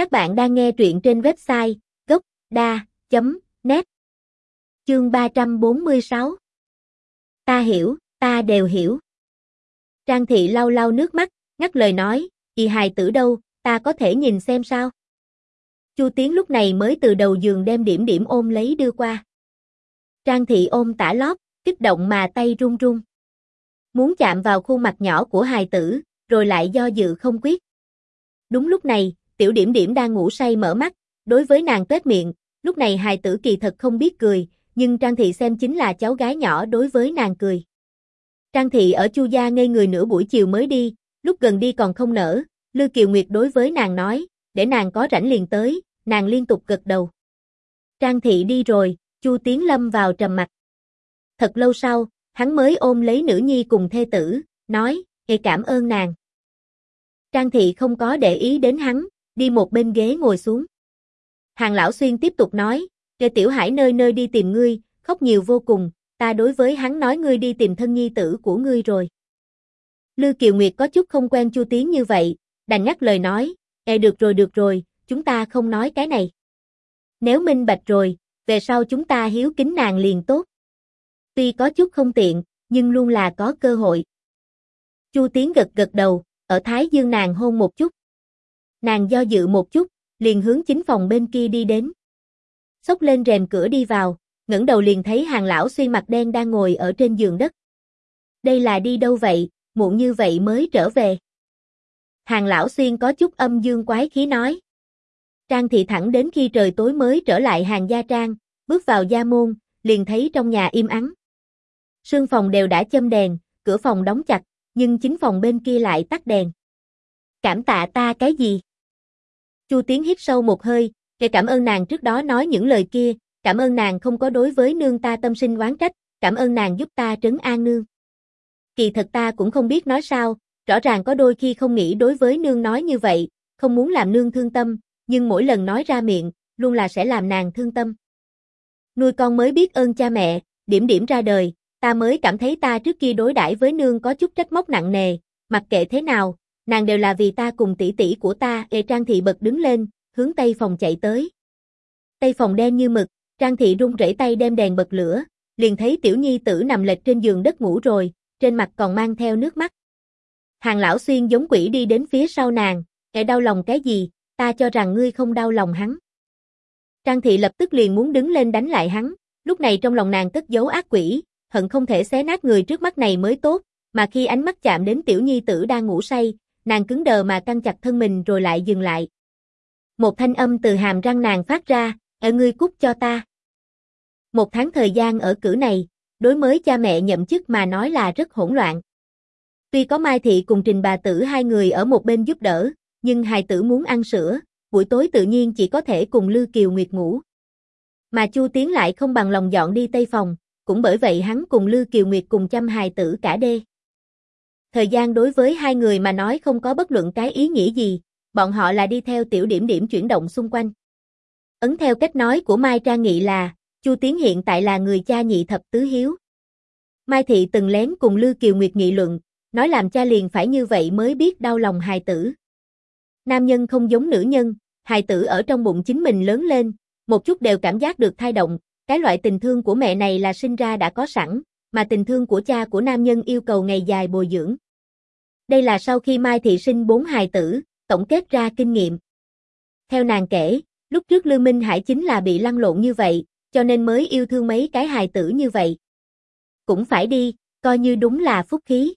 Các bạn đang nghe truyện trên website gocda.net Chương 346 Ta hiểu, ta đều hiểu. Trang thị lau lau nước mắt, ngắt lời nói, y hài tử đâu, ta có thể nhìn xem sao. Chu Tiến lúc này mới từ đầu giường đem điểm điểm ôm lấy đưa qua. Trang thị ôm tả lót, kích động mà tay run run. Muốn chạm vào khuôn mặt nhỏ của hài tử, rồi lại do dự không quyết. Đúng lúc này, tiểu điểm điểm đang ngủ say mở mắt, đối với nàng tết miệng, lúc này hài tử kỳ thật không biết cười, nhưng Trang Thị xem chính là cháu gái nhỏ đối với nàng cười. Trang Thị ở Chu gia ngây người nửa buổi chiều mới đi, lúc gần đi còn không nở, Lư Kiều Nguyệt đối với nàng nói, để nàng có rảnh liền tới, nàng liên tục gật đầu. Trang Thị đi rồi, Chu Tiến Lâm vào trầm mặt. Thật lâu sau, hắn mới ôm lấy nữ nhi cùng thê tử, nói, hề cảm ơn nàng." Trang Thị không có để ý đến hắn, đi một bên ghế ngồi xuống. Hàng lão xuyên tiếp tục nói, để tiểu hải nơi nơi đi tìm ngươi, khóc nhiều vô cùng, ta đối với hắn nói ngươi đi tìm thân nhi tử của ngươi rồi. Lư Kiều Nguyệt có chút không quen Chu Tiến như vậy, đành nhắc lời nói, e được rồi được rồi, chúng ta không nói cái này. Nếu minh bạch rồi, về sau chúng ta hiếu kính nàng liền tốt. Tuy có chút không tiện, nhưng luôn là có cơ hội. Chu Tiến gật gật đầu, ở Thái Dương nàng hôn một chút. Nàng do dự một chút, liền hướng chính phòng bên kia đi đến. Xốc lên rèm cửa đi vào, ngẩng đầu liền thấy hàng lão xuyên mặt đen đang ngồi ở trên giường đất. Đây là đi đâu vậy, muộn như vậy mới trở về. Hàng lão xuyên có chút âm dương quái khí nói. Trang thị thẳng đến khi trời tối mới trở lại hàng gia trang, bước vào gia môn, liền thấy trong nhà im ắng. Sương phòng đều đã châm đèn, cửa phòng đóng chặt, nhưng chính phòng bên kia lại tắt đèn. Cảm tạ ta cái gì? Chu Tiến hít sâu một hơi, để cảm ơn nàng trước đó nói những lời kia, cảm ơn nàng không có đối với nương ta tâm sinh oán trách, cảm ơn nàng giúp ta trấn an nương. Kỳ thật ta cũng không biết nói sao, rõ ràng có đôi khi không nghĩ đối với nương nói như vậy, không muốn làm nương thương tâm, nhưng mỗi lần nói ra miệng, luôn là sẽ làm nàng thương tâm. Nuôi con mới biết ơn cha mẹ, điểm điểm ra đời, ta mới cảm thấy ta trước kia đối đãi với nương có chút trách móc nặng nề, mặc kệ thế nào, nàng đều là vì ta cùng tỷ tỷ của ta, Ê Trang Thị bật đứng lên, hướng tây phòng chạy tới. Tây phòng đen như mực, Trang Thị run rẩy tay đem đèn bật lửa, liền thấy tiểu nhi tử nằm lệch trên giường đất ngủ rồi, trên mặt còn mang theo nước mắt. Hàng lão xuyên giống quỷ đi đến phía sau nàng, kẻ đau lòng cái gì, ta cho rằng ngươi không đau lòng hắn. Trang Thị lập tức liền muốn đứng lên đánh lại hắn, lúc này trong lòng nàng cất giấu ác quỷ, hận không thể xé nát người trước mắt này mới tốt, mà khi ánh mắt chạm đến tiểu nhi tử đang ngủ say, nàng cứng đờ mà căng chặt thân mình rồi lại dừng lại. Một thanh âm từ hàm răng nàng phát ra, ở ngươi cút cho ta. Một tháng thời gian ở cử này, đối với cha mẹ nhậm chức mà nói là rất hỗn loạn. Tuy có Mai Thị cùng Trình bà tử hai người ở một bên giúp đỡ, nhưng hài tử muốn ăn sữa, buổi tối tự nhiên chỉ có thể cùng Lư Kiều Nguyệt ngủ. Mà Chu Tiến lại không bằng lòng dọn đi Tây Phòng, cũng bởi vậy hắn cùng Lư Kiều Nguyệt cùng chăm hài tử cả đê. Thời gian đối với hai người mà nói không có bất luận cái ý nghĩa gì, bọn họ là đi theo tiểu điểm điểm chuyển động xung quanh. Ấn theo cách nói của Mai Trang Nghị là, Chu Tiến hiện tại là người cha nhị thập tứ hiếu. Mai Thị từng lén cùng Lư Kiều Nguyệt nghị luận, nói làm cha liền phải như vậy mới biết đau lòng hài tử. Nam nhân không giống nữ nhân, hài tử ở trong bụng chính mình lớn lên, một chút đều cảm giác được thai động, cái loại tình thương của mẹ này là sinh ra đã có sẵn, mà tình thương của cha của nam nhân yêu cầu ngày dài bồi dưỡng. Đây là sau khi Mai Thị sinh bốn hài tử, tổng kết ra kinh nghiệm. Theo nàng kể, lúc trước Lưu Minh Hải chính là bị lăn lộn như vậy, cho nên mới yêu thương mấy cái hài tử như vậy. Cũng phải đi, coi như đúng là phúc khí.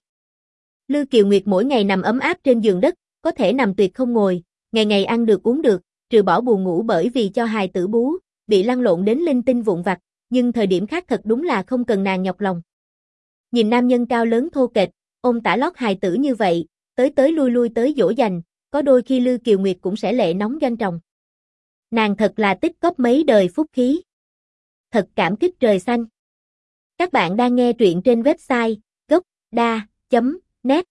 Lưu Kiều Nguyệt mỗi ngày nằm ấm áp trên giường đất, có thể nằm tuyệt không ngồi, ngày ngày ăn được uống được, trừ bỏ buồn ngủ bởi vì cho hài tử bú, bị lăn lộn đến linh tinh vụn vặt, nhưng thời điểm khác thật đúng là không cần nàng nhọc lòng. Nhìn nam nhân cao lớn thô kệch, ôm tả lót hài tử như vậy, tới tới lui lui tới dỗ dành, có đôi khi Lư Kiều Nguyệt cũng sẽ lệ nóng doanh trọng, Nàng thật là tích cóp mấy đời phúc khí. Thật cảm kích trời xanh. Các bạn đang nghe truyện trên website gocda.net